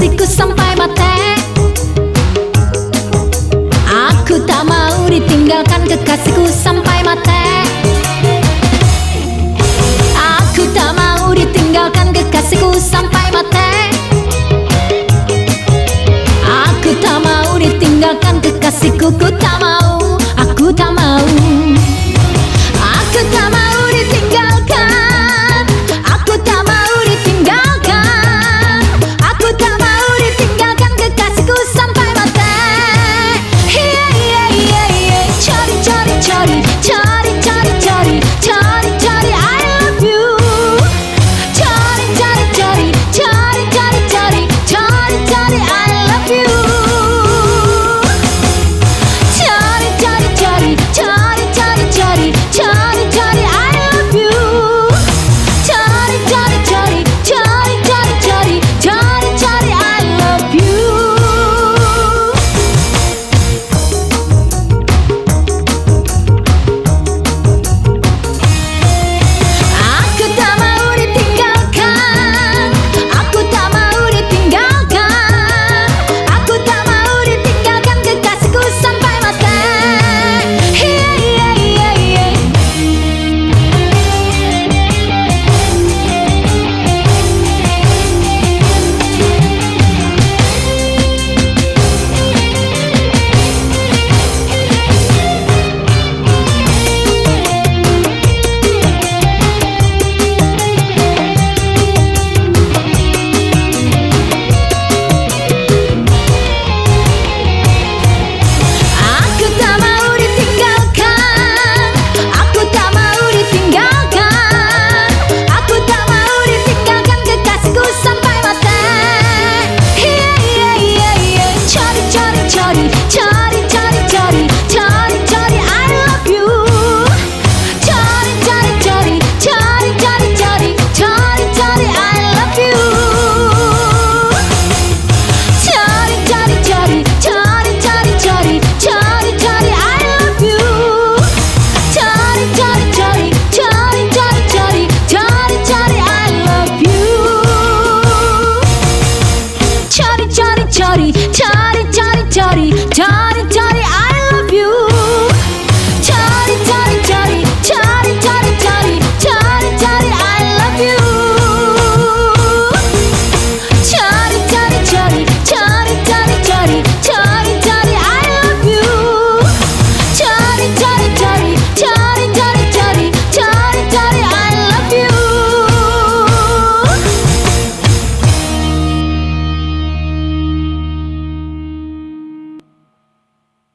kasihku sampai mati Aku tak mau ditinggalkan kekasihku sampai mati Aku tak mau ditinggalkan kekasihku sampai mati Aku tak mau ditinggalkan kekasihku ku tak Tell